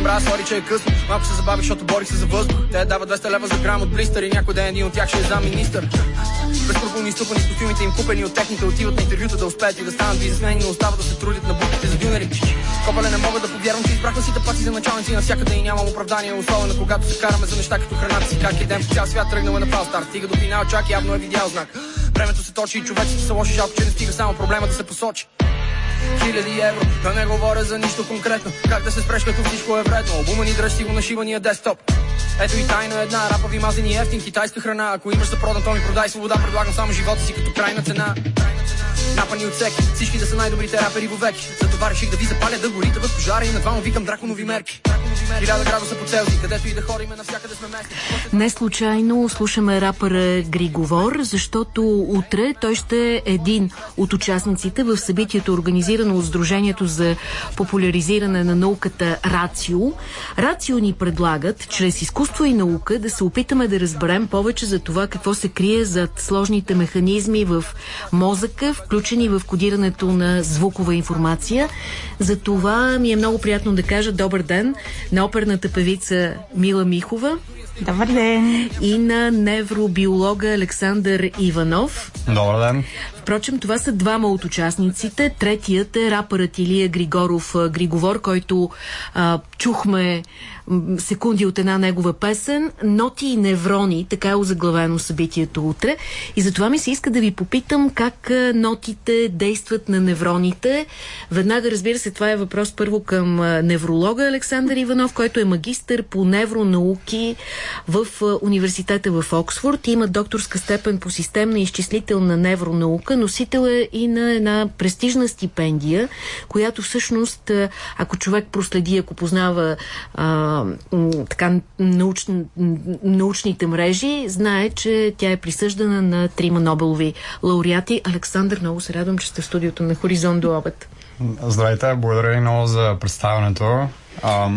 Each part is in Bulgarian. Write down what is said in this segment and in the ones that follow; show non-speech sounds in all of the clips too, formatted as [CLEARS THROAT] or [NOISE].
знаем, брат, сори, че е късно. Малко се забавих, защото борих се за въздух. Те дават 200 лева за грам от блистър и някой ден един от тях ще е зам министър. Безпропълни ступани с костюмите им купени от техните отиват на интервюта да успеят и да станат бизнесмени, но остава да се трудят на буквите за дюнери. Копале не мога да повярвам, че избраха си паси за началници навсякъде и нямам оправдание, особено когато се караме за неща като храната си. Как е ден по цял свят тръгнал на фалстар. Стига до финал, чак явно е видял знак. Времето се точи и човеците са лоши, жалко, че не стига само проблема да се посочи хиляди евро Да не говоря за нищо конкретно. Как да се спреш като всичко е вредно. Обума ни дръж си го на шивания десктоп. Ето и тайна една, рапави мазени ефтин китайска храна. Ако имаш за продан, то ми продай свобода Предлагам само живота си като крайна цена. Напани от всеки, всички да са най-добрите рапери веки Затова реших да ви запаля да горите в пожара и на двама викам драконови мерки Хиляда градуса по Целзий, където и да ходим, навсякъде сме. Не случайно слушаме рапъра Григовор, защото утре той ще е един от участниците в събитието, организирано от Сдружението за популяризиране на науката Рацио. Рацио ни предлагат, чрез изкуство и наука, да се опитаме да разберем повече за това какво се крие зад сложните механизми в мозъка, включени в кодирането на звукова информация. За това ми е много приятно да кажа добър ден на оперната певица Мила Михова. Добър ден! И на невробиолога Александър Иванов. Добър ден! Впрочем, това са двама от участниците. Третият е рапърът Илия Григоров Григовор, който а, чухме секунди от една негова песен. Ноти и неврони, така е озаглавено събитието утре. И затова ми се иска да ви попитам как нотите действат на невроните. Веднага, разбира се, това е въпрос първо към невролога Александър Иванов, който е магистър по невронауки в университета в Оксфорд. Има докторска степен по системна изчислителна невронаука. Носител е и на една престижна стипендия, която всъщност, ако човек проследи, ако познава а, така, науч, научните мрежи, знае, че тя е присъждана на трима Нобелови лауреати. Александър, много се радвам, че сте в студиото на Хоризонт до обед. Здравейте, благодаря много за представянето. А,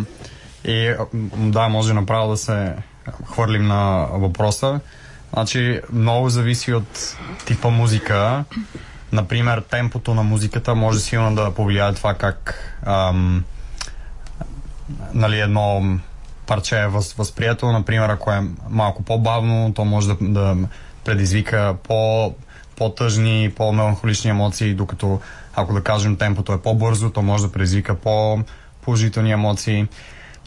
и да, може направо да се хвърлим на въпроса. Значи, много зависи от типа музика. Например, темпото на музиката може силно да повлияе това как ам, нали, едно парче е въз, възприето. Например, ако е малко по-бавно, то може да, да предизвика по, по-тъжни, по-меланхолични емоции, докато ако да кажем темпото е по-бързо, то може да предизвика по-положителни емоции.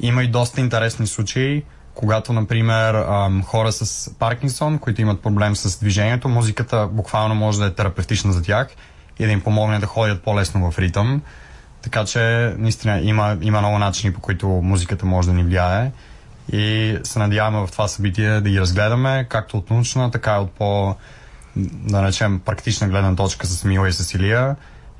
Има и доста интересни случаи, когато, например, хора с Паркинсон, които имат проблем с движението, музиката буквално може да е терапевтична за тях и да им помогне да ходят по-лесно в ритъм. Така че, наистина, има, има много начини, по които музиката може да ни влияе. И се надяваме в това събитие да ги разгледаме, както от научна, така и от по, да речем, практична гледна точка с Мила и с.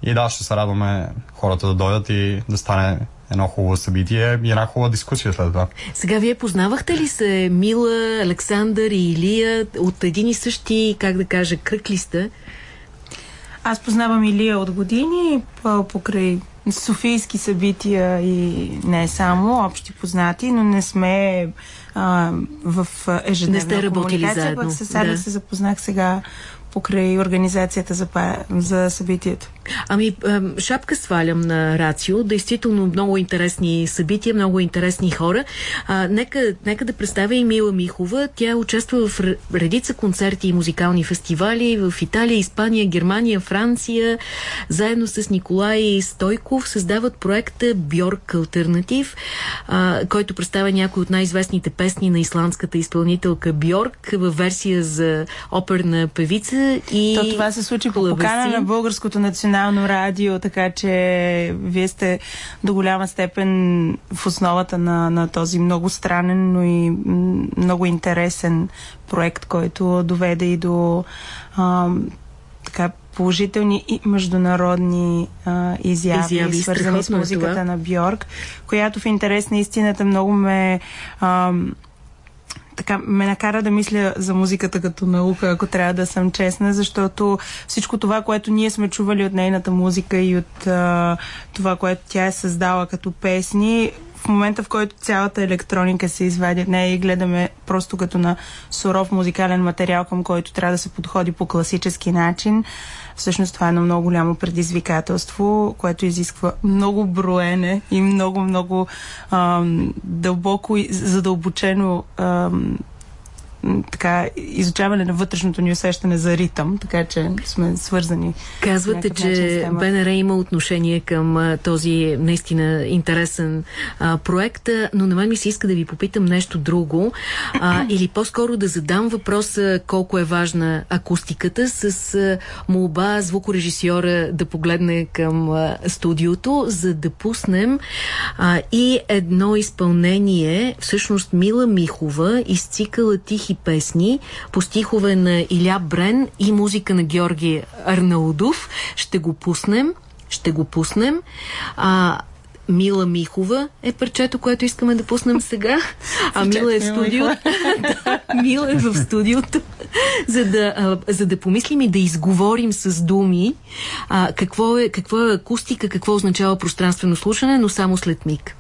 И да, ще се радваме хората да дойдат и да стане едно хубаво събитие и една хубава дискусия след това. Сега вие познавахте ли се Мила, Александър и Илия от един и същи, как да кажа, кръг ли сте? Аз познавам Илия от години покрай софийски събития и не само, общи познати, но не сме а, в ежедневна не сте работили заедно. Пък с Али да. се запознах сега покрай организацията за, за събитието. Ами, шапка свалям на Рацио. Действително много интересни събития, много интересни хора. А, нека, нека да представя и Мила Михова. Тя участва в редица концерти и музикални фестивали в Италия, Испания, Германия, Франция. Заедно с Николай Стойков създават проекта Бьорк Альтернатив, който представя някои от най-известните песни на исландската изпълнителка Бьорк в версия за оперна певица и То това се случи по покана на Българското национално радио, така че вие сте до голяма степен в основата на, на този много странен, но и много интересен проект, който доведе и до а, така положителни и международни а, изяви, изяви свързани с музиката това. на Бьорк, която в интерес на истината много ме а, така ме накара да мисля за музиката като наука, ако трябва да съм честна, защото всичко това, което ние сме чували от нейната музика и от а, това, което тя е създала като песни, в момента, в който цялата електроника се извади от нея и гледаме просто като на суров музикален материал, към който трябва да се подходи по класически начин, всъщност това е едно много голямо предизвикателство, което изисква много броене и много-много дълбоко и задълбочено ам, така, изучаване на вътрешното ни усещане за ритъм, така че сме свързани. Казвате, че БНР има отношение към а, този наистина интересен а, проект, но на мен ми се иска да ви попитам нещо друго а, [CLEARS THROAT] или по-скоро да задам въпроса колко е важна акустиката с а, молба звукорежисьора да погледне към а, студиото, за да пуснем а, и едно изпълнение, всъщност Мила Михова из цикъла Тихи песни по стихове на Иля Брен и музика на Георги Арнаудов. Ще го пуснем. Ще го пуснем. А, Мила Михова е парчето, което искаме да пуснем сега. А Мила е в студиото. [LAUGHS] Мила е в студиото, за да, за да помислим и да изговорим с думи а, какво, е, какво е акустика, какво означава пространствено слушане, но само след миг.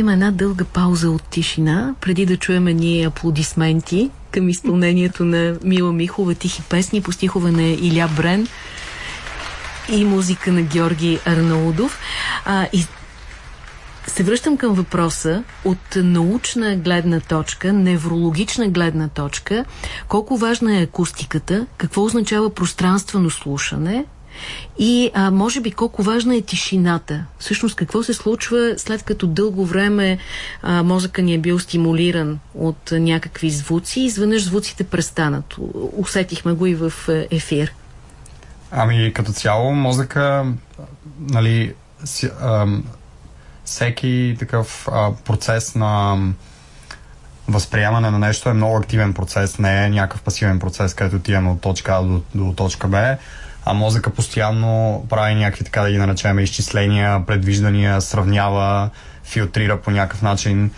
Има една дълга пауза от тишина, преди да чуем ние аплодисменти към изпълнението на Мила Михова, тихи песни по стихове на Иля Брен и музика на Георги Арнаудов. А, и се връщам към въпроса от научна гледна точка, неврологична гледна точка, колко важна е акустиката, какво означава пространствено слушане, и а, може би колко важна е тишината. Всъщност какво се случва след като дълго време а, мозъка ни е бил стимулиран от някакви звуци и изведнъж звуците престанат. Усетихме го и в а, ефир. Ами като цяло мозъка, нали, си, а, всеки такъв а, процес на възприемане на нещо е много активен процес, не е някакъв пасивен процес, където отиваме от точка А до, до точка Б а мозъка постоянно прави някакви, така да ги наречем, изчисления, предвиждания, сравнява, филтрира по някакъв начин.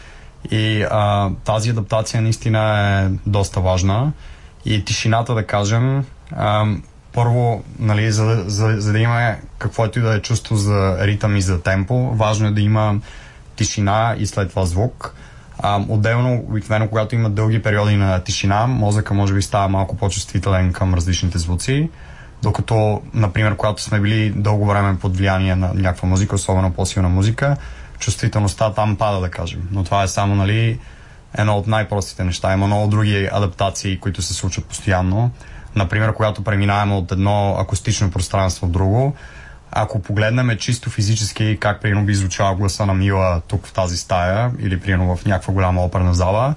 И а, тази адаптация наистина е доста важна. И тишината, да кажем, а, първо, нали, за, за, за да има каквото и да е чувство за ритъм и за темпо, важно е да има тишина и след това звук. А, отделно, обикновено, когато има дълги периоди на тишина, мозъка може би става малко по-чувствителен към различните звуци. Докато, например, когато сме били дълго време под влияние на някаква музика, особено по-силна музика, чувствителността там пада, да кажем. Но това е само, нали, едно от най-простите неща. Има много други адаптации, които се случват постоянно. Например, когато преминаваме от едно акустично пространство в друго, ако погледнем чисто физически как примерно би звучал гласа на Мила тук в тази стая или примерно в някаква голяма оперна зала,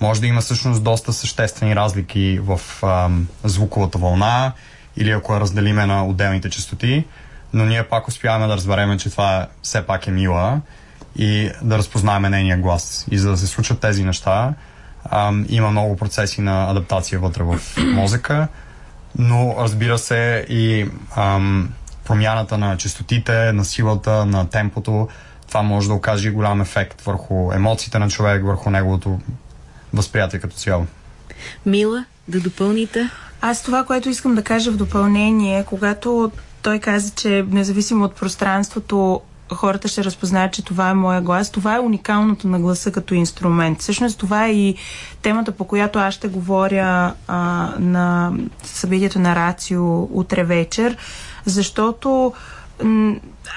може да има всъщност доста съществени разлики в ам, звуковата вълна или ако я разделиме на отделните частоти, но ние пак успяваме да разбереме, че това все пак е мила и да разпознаваме нейния глас. И за да се случат тези неща, ам, има много процеси на адаптация вътре в мозъка, но разбира се и ам, промяната на частотите, на силата, на темпото, това може да окаже голям ефект върху емоциите на човек, върху неговото възприятие като цяло. Мила, да допълните? Аз това, което искам да кажа в допълнение, когато той каза, че независимо от пространството, хората ще разпознаят, че това е моя глас. Това е уникалното на гласа като инструмент. Всъщност това е и темата, по която аз ще говоря а, на събитието на Рацио утре вечер, защото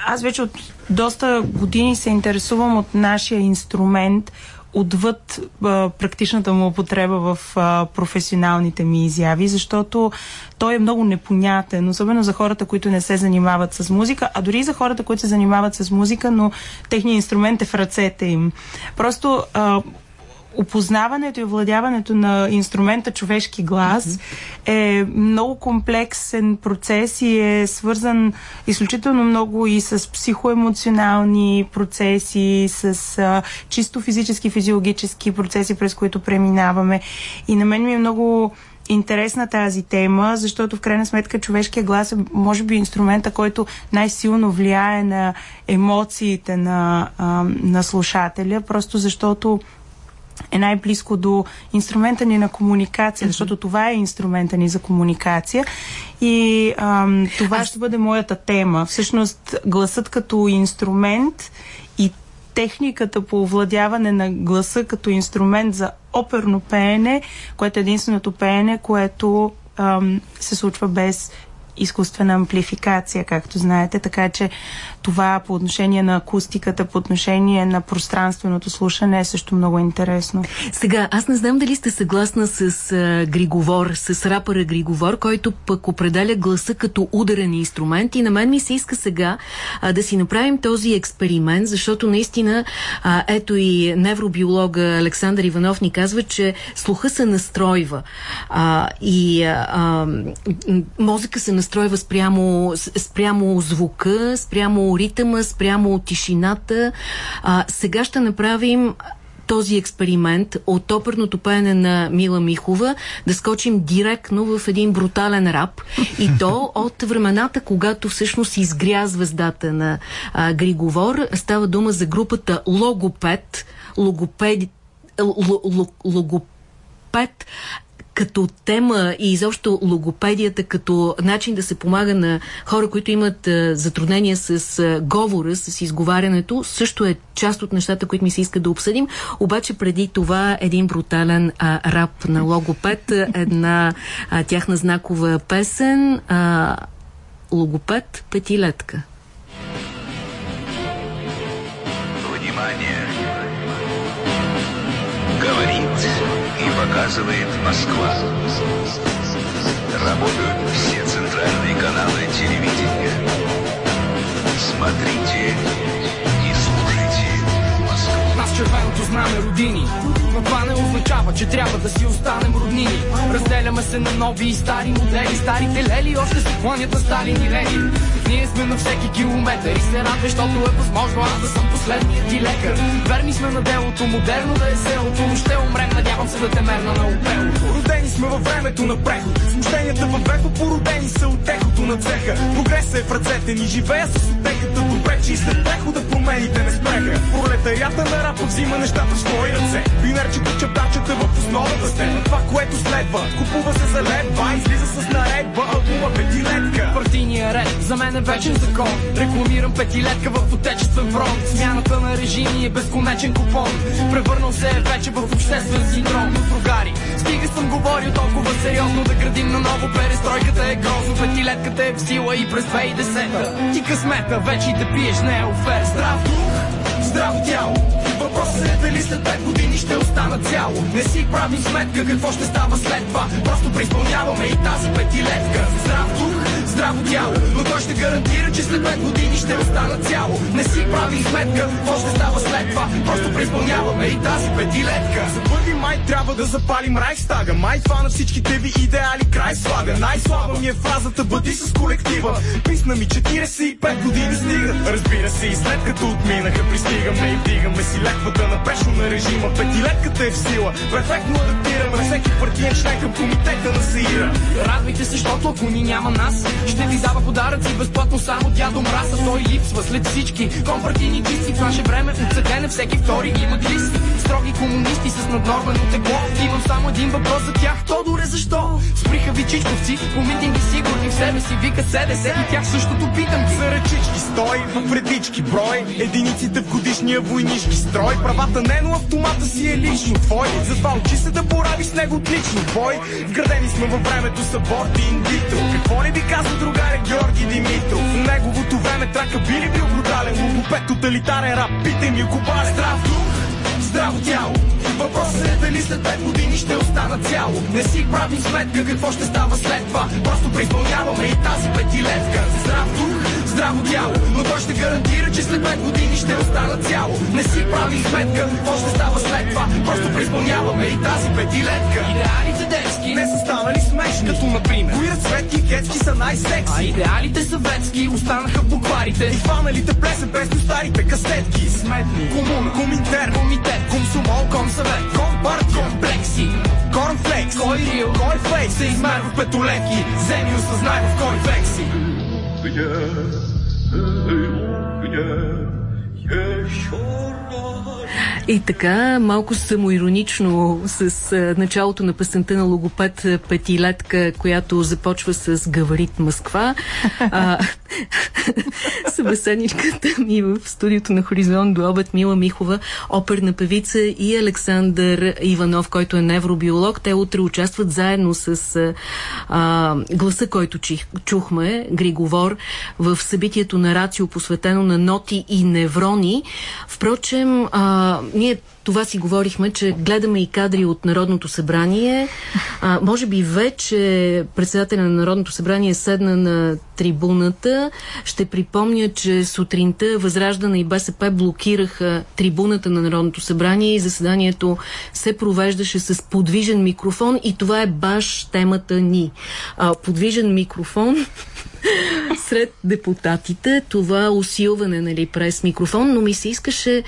аз вече от доста години се интересувам от нашия инструмент, отвъд а, практичната му употреба в а, професионалните ми изяви, защото той е много непонятен, особено за хората, които не се занимават с музика, а дори и за хората, които се занимават с музика, но техният инструмент е в ръцете им. Просто а, опознаването и владяването на инструмента човешки глас mm-hmm. е много комплексен процес и е свързан изключително много и с психоемоционални процеси, с а, чисто физически, физиологически процеси, през които преминаваме. И на мен ми е много интересна тази тема, защото в крайна сметка човешкия глас е, може би, инструмента, който най-силно влияе на емоциите на, а, на слушателя, просто защото е най-близко до инструмента ни на комуникация, mm-hmm. защото това е инструмента ни за комуникация. И ам, това Аз... ще бъде моята тема. Всъщност, гласът като инструмент и техниката по овладяване на гласа като инструмент за оперно пеене, което е единственото пеене, което ам, се случва без изкуствена амплификация, както знаете, така че това по отношение на акустиката, по отношение на пространственото слушане е също много интересно. Сега, аз не знам дали сте съгласна с а, Григовор, с рапъра Григовор, който пък определя гласа като ударен инструмент. И на мен ми се иска сега а, да си направим този експеримент, защото наистина а, ето и невробиолога Александър Иванов ни казва, че слуха се настройва. А, и а, мозъка се настройва спрямо, спрямо звука, спрямо ритъма, спрямо тишината. А, сега ще направим този експеримент от оперното пеене на Мила Михова да скочим директно в един брутален рап и то [LAUGHS] от времената, когато всъщност изгря звездата на а, Григовор. Става дума за групата Логопед, логопед, логопед като тема и изобщо логопедията като начин да се помага на хора, които имат затруднения с говора, с изговарянето, също е част от нещата, които ми се иска да обсъдим. Обаче преди това един брутален а, рап на логопед, една а, тяхна знакова песен а, Логопед петилетка. Показывает Москва. Работают все центральные каналы телевидения. Смотрите и слушайте Москву. Нас червеното знаме родини но това не означава, че трябва да си останем роднини. Разделяме се на нови и стари модели, старите лели още се кланят на Сталин и Ленин. Ние сме на всеки километър и се радвай, защото е възможно аз да съм последният ти лекар. Верни сме на делото, модерно да е селото, но ще умрем, надявам се да те мерна на опелото. Родени сме във времето на преход, смущенията във вето породени са от ехото на цеха. Прогресът е в ръцете ни, живея с отеката, добре, че и след прехода промените не спреха. Пролетарията на рапа взима нещата в свои ръце. Вечето чертачата в основата стена Това, което следва, купува се за ледва Излиза с наредба, албума петилетка. Партийния ред за мен е вечен закон. Рекламирам петилетка в отечествен фронт Смяната на режими е безконечен купон. Превърнал се е вече в обществен синдром от другари. Стига съм говорил толкова сериозно да градим на ново. Перестройката е грозно, петилетката е в сила и през 2010 Ти късмета, вече да пиеш не е офер Здрав дух, здраво тяло Въпросът е дали след 5 години ще остана цяло. Не си правим сметка какво ще става след това. Просто преизпълняваме и тази петилетка. Здрав дух, здраво тяло Но той ще гарантира, че след 5 години ще остана цяло. Не си правим сметка какво ще става след това. Просто преизпълняваме и тази петилетка. За първи май трябва да запалим Райхстага. Май това на всичките ви идеали край слага. Най-слаба ми е фразата бъди с колектива. Писна ми 45 години стига. Разбира се и след като отминаха пристигаме и вдигаме си летвата напречно на режима. Петилетката е в сила, перфектно адаптираме. Всеки партиен член към комитета на Саира. Радвайте се, защото ако ни няма нас, ще ви дава подаръци безплатно само дядо мраса. Той липсва след всички компартийни кисти. В наше време отсъдене всеки втори има глисти. Строги комунисти с наднормено тегло. Имам само един въпрос за тях. Тодоре, защо? Сприха ви чичковци, по митинги сигурни в себе си, вика СДС и тях същото питам ги. За ръчички стой, в предички брой, единиците в годишния войнишки строй. Правата не, но автомата си е лично твой. Затова учи се да борави с него отлично бой. Вградени сме във времето са борти инвитро. Какво ли ви казва другаря Георги Димитров? В неговото време трака били бил брутален, логопед тоталитарен рап. Питай ми, ако бар здрав дух, здраво тяло. Въпросът е дали след 5 години ще остана цяло. Не си правим сметка какво ще става след това. Просто преизпълняваме и тази петилетка. Здрав дух, здраво тяло, но той ще гарантира, че след 5 години ще остана цяло. Не си правим сметка какво ще става след това. Просто преизпълняваме и тази петилетка. Идеалите детски, Не са станали смешни, като например. Кои разцветки кетски са най-секси? а идеалите съветски останаха букварите. И хваналите плесен без старите касетки. Сметни, Комуна, коминтер, комитет, комсомол, комсъвет, компарт, комплекси, корнфлекс. кой рил, Кой флейк се измерва в петолетки? Вземи осъзнай в кой векси. Где, где еще И така, малко самоиронично с а, началото на песента на логопед а, Петилетка, която започва с Гаварит Москва. А, [LAUGHS] събеседничката ми в студиото на Хоризонт до обед Мила Михова, оперна певица и Александър Иванов, който е невробиолог. Те утре участват заедно с а, гласа, който чих, чухме, Григовор, в събитието на Рацио, посветено на ноти и неврони. Впрочем, а, ние това си говорихме, че гледаме и кадри от Народното събрание. А, може би вече председателя на Народното събрание седна на трибуната. Ще припомня, че сутринта Възраждане и БСП блокираха трибуната на Народното събрание и заседанието се провеждаше с подвижен микрофон и това е баш темата ни. А, подвижен микрофон сред депутатите, това усилване нали, през микрофон, но ми се искаше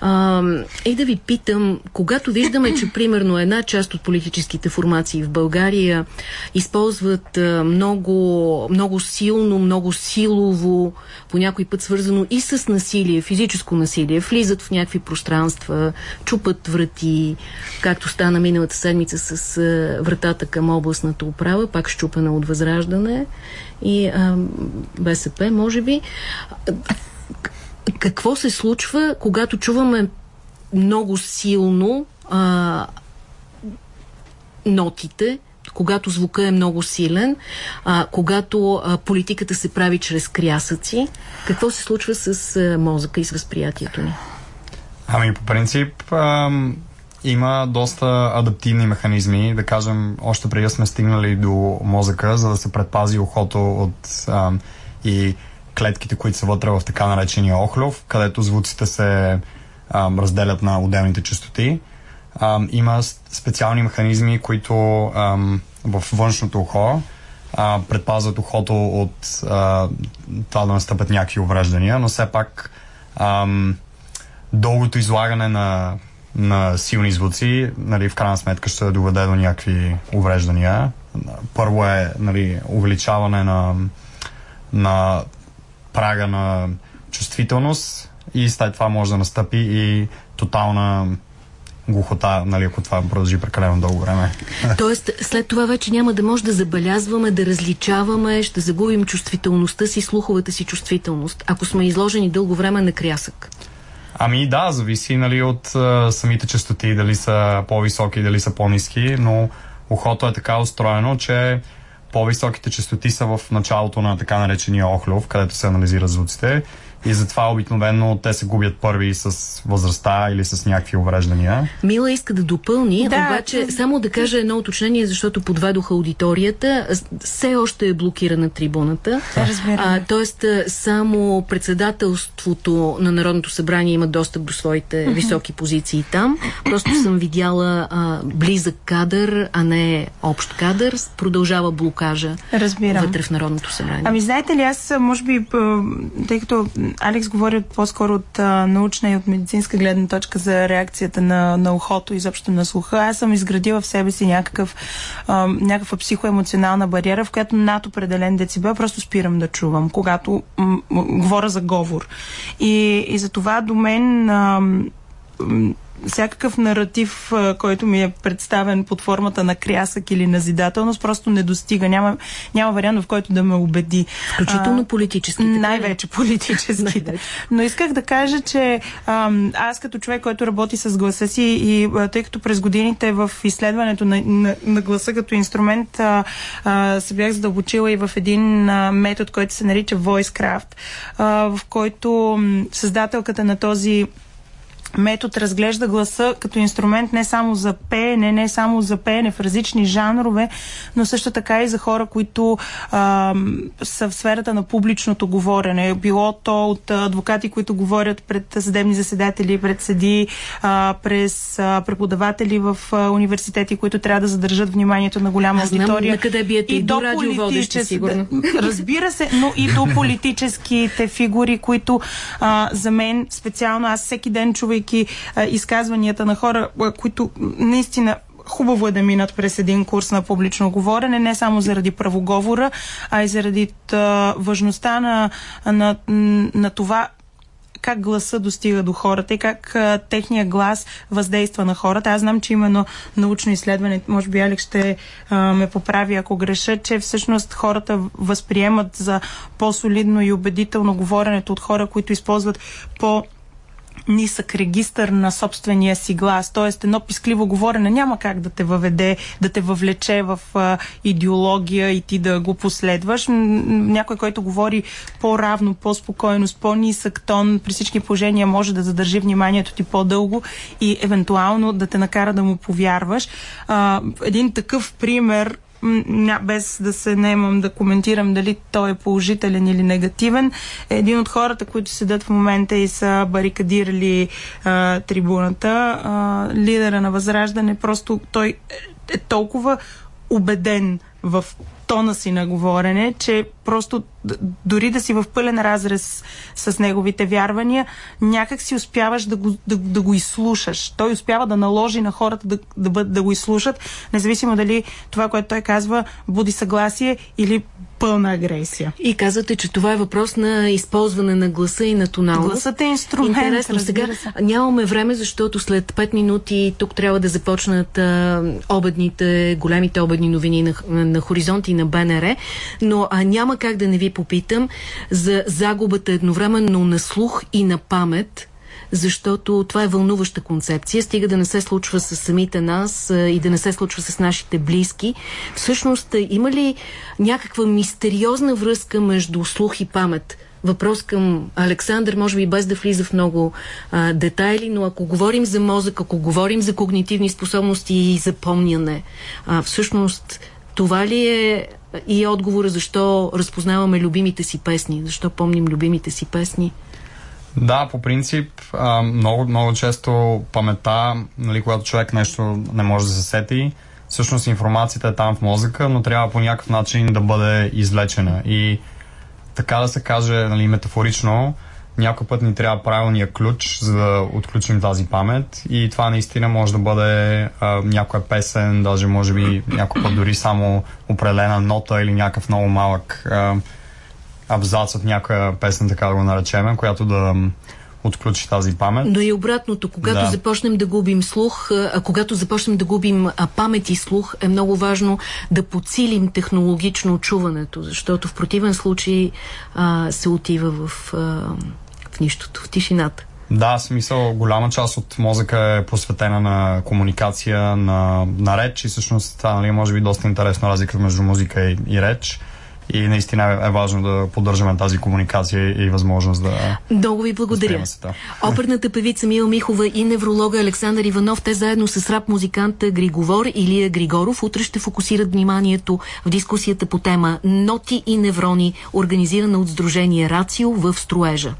а, и да ви питам, когато виждаме, че примерно една част от политическите формации в България използват а, много, много силно, много силово, по някой път свързано и с насилие, физическо насилие, влизат в някакви пространства, чупат врати, както стана миналата седмица с а, вратата към областната управа, пак щупена от възраждане и а, БСП, може би. Какво се случва, когато чуваме много силно а, нотите, когато звука е много силен, а, когато а, политиката се прави чрез крясъци, какво се случва с а, мозъка и с възприятието ни? Ами, по принцип, ам, има доста адаптивни механизми, да кажем, още преди сме стигнали до мозъка, за да се предпази ухото от ам, и клетките, които са вътре в така наречения охлюв, където звуците се ам, разделят на отделните частоти. Ам, има специални механизми, които ам, в външното ухо а, предпазват ухото от а, това да настъпят някакви увреждания, но все пак ам, дългото излагане на, на силни звуци, нали, в крайна сметка ще доведе до някакви увреждания. Първо е нали, увеличаване на, на прага на чувствителност и след това може да настъпи и тотална глухота, нали, ако това продължи прекалено дълго време. [LAUGHS] Тоест, след това вече няма да може да забелязваме, да различаваме, ще загубим чувствителността си, слуховата си чувствителност, ако сме изложени дълго време на крясък. Ами да, зависи нали, от а, самите частоти, дали са по-високи, дали са по-низки, но ухото е така устроено, че по-високите частоти са в началото на така наречения охлюв, където се анализират звуците и затова обикновено те се губят първи с възрастта или с някакви увреждания. Мила иска да допълни, Да. обаче само да кажа едно уточнение, защото подведоха аудиторията. Все още е блокирана трибуната. А, тоест, само председателството на Народното събрание има достъп до своите високи позиции там. Просто съм видяла а, близък кадър, а не общ кадър. Продължава блокада покажа Разбирам. вътре в Народното събрание. Ами знаете ли, аз може би, тъй като Алекс говори по-скоро от а, научна и от медицинска гледна точка за реакцията на, на ухото, изобщо на слуха, аз съм изградила в себе си някакъв, а, някаква психоемоционална бариера, в която над определен децибел просто спирам да чувам, когато м- м- говоря за говор. И, и за това до мен а, всякакъв наратив, който ми е представен под формата на крясък или назидателност, просто не достига. Няма, няма вариант, в който да ме убеди. Включително политически. Най-вече политически. Но исках да кажа, че ам, аз като човек, който работи с гласа си и а, тъй като през годините в изследването на, на, на гласа като инструмент а, а, се бях задълбочила и в един а, метод, който се нарича VoiceCraft, а, в който м, създателката на този метод разглежда гласа като инструмент не само за пеене, не само за пеене в различни жанрове, но също така и за хора, които а, са в сферата на публичното говорене. Било то от адвокати, които говорят пред съдебни заседатели, пред съди, а, през а, преподаватели в а, университети, които трябва да задържат вниманието на голяма Аз аудитория. Знам, на къде биете и до радиоводещи, сигурно. Разбира се, но и до политическите фигури, които а, за мен специално аз всеки ден чувайки слушайки а, изказванията на хора, а, които наистина хубаво е да минат през един курс на публично говорене, не само заради правоговора, а и заради тъ, важността на, на, на това как гласа достига до хората и как а, техния глас въздейства на хората. Аз знам, че именно научно изследване, може би Алекс ще а, ме поправи ако греша, че всъщност хората възприемат за по-солидно и убедително говоренето от хора, които използват по- нисък регистър на собствения си глас. Тоест, едно пискливо говорене няма как да те въведе, да те въвлече в а, идеология и ти да го последваш. Някой, който говори по-равно, по-спокойно, с по-нисък тон, при всички положения може да задържи вниманието ти по-дълго и евентуално да те накара да му повярваш. А, един такъв пример без да се наемам да коментирам дали той е положителен или негативен, е един от хората, които седят в момента и са барикадирали а, трибуната. А, лидера на Възраждане, просто той е толкова убеден в тона си на говорене, че просто дори да си в пълен разрез с неговите вярвания, някак си успяваш да го, да, да го изслушаш. Той успява да наложи на хората да, да, да го изслушат, независимо дали това, което той казва, буди съгласие или пълна агресия. И казвате, че това е въпрос на използване на гласа и на тоналност. Гласът е инструмент. Интересно. Сега се. нямаме време, защото след 5 минути тук трябва да започнат а, обедните, големите обедни новини на, на, на Хоризонт и на БНР, но а, няма как да не ви попитам за загубата едновременно на слух и на памет защото това е вълнуваща концепция, стига да не се случва с самите нас и да не се случва с нашите близки. Всъщност, има ли някаква мистериозна връзка между слух и памет? Въпрос към Александър, може би без да влиза в много а, детайли, но ако говорим за мозък, ако говорим за когнитивни способности и запомняне, а, всъщност това ли е и отговора защо разпознаваме любимите си песни, защо помним любимите си песни? Да, по принцип, много, много често памета, нали, когато човек нещо не може да се сети, всъщност информацията е там в мозъка, но трябва по някакъв начин да бъде извлечена. И така да се каже, нали, метафорично, някой път ни трябва правилния ключ, за да отключим тази памет. И това наистина може да бъде а, някоя песен, даже може би някой път дори само определена нота или някакъв много малък а, абзац от някоя песен, така да го наречем, която да отключи тази памет. Но и обратното, когато да. започнем да губим слух, а когато започнем да губим а, памет и слух, е много важно да подсилим технологично чуването, защото в противен случай а, се отива в, а, в нищото, в тишината. Да, смисъл, голяма част от мозъка е посветена на комуникация, на, на реч и всъщност това нали, може би доста интересна разлика между музика и, и реч и наистина е важно да поддържаме тази комуникация и възможност да. Много ви благодаря. Оперната певица Мила Михова и невролога Александър Иванов, те заедно с рап музиканта Григовор Илия Григоров, утре ще фокусират вниманието в дискусията по тема Ноти и неврони, организирана от Сдружение Рацио в строежа.